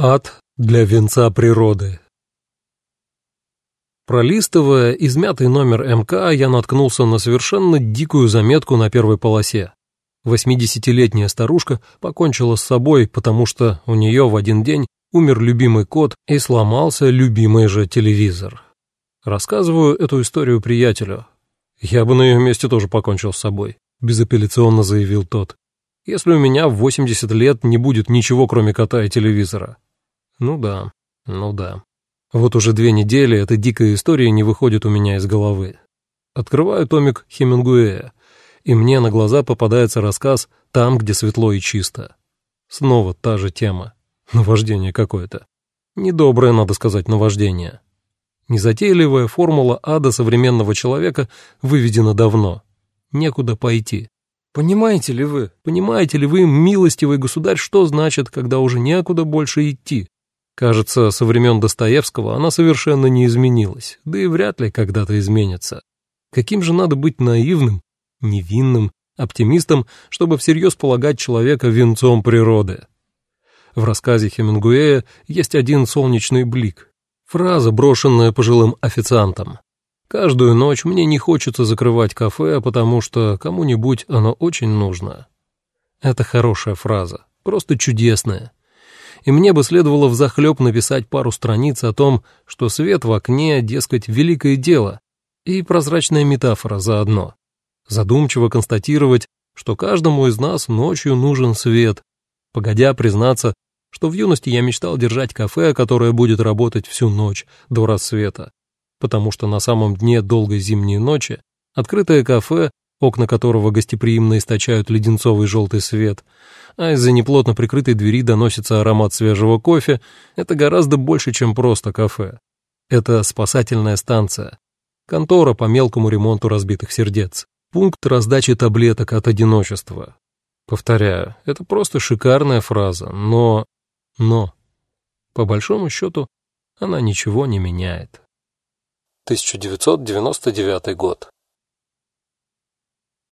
Ад для венца природы. Пролистывая измятый номер МК, я наткнулся на совершенно дикую заметку на первой полосе. Восьмидесятилетняя старушка покончила с собой, потому что у нее в один день умер любимый кот и сломался любимый же телевизор. Рассказываю эту историю приятелю. «Я бы на ее месте тоже покончил с собой», — безапелляционно заявил тот. «Если у меня в 80 лет не будет ничего, кроме кота и телевизора». Ну да, ну да. Вот уже две недели эта дикая история не выходит у меня из головы. Открываю томик Хемингуэя, и мне на глаза попадается рассказ «Там, где светло и чисто». Снова та же тема. Наваждение какое-то. Недоброе, надо сказать, наваждение. Незатейливая формула ада современного человека выведена давно. Некуда пойти. Понимаете ли вы, понимаете ли вы, милостивый государь, что значит, когда уже некуда больше идти? Кажется, со времен Достоевского она совершенно не изменилась, да и вряд ли когда-то изменится. Каким же надо быть наивным, невинным, оптимистом, чтобы всерьез полагать человека венцом природы? В рассказе Хемингуэя есть один солнечный блик. Фраза, брошенная пожилым официантом. «Каждую ночь мне не хочется закрывать кафе, потому что кому-нибудь оно очень нужно». Это хорошая фраза, просто чудесная и мне бы следовало взахлеб написать пару страниц о том, что свет в окне, дескать, великое дело, и прозрачная метафора заодно. Задумчиво констатировать, что каждому из нас ночью нужен свет, погодя признаться, что в юности я мечтал держать кафе, которое будет работать всю ночь до рассвета, потому что на самом дне долгой зимней ночи открытое кафе окна которого гостеприимно источают леденцовый желтый свет, а из-за неплотно прикрытой двери доносится аромат свежего кофе, это гораздо больше, чем просто кафе. Это спасательная станция, контора по мелкому ремонту разбитых сердец, пункт раздачи таблеток от одиночества. Повторяю, это просто шикарная фраза, но... но... По большому счету, она ничего не меняет. 1999 год.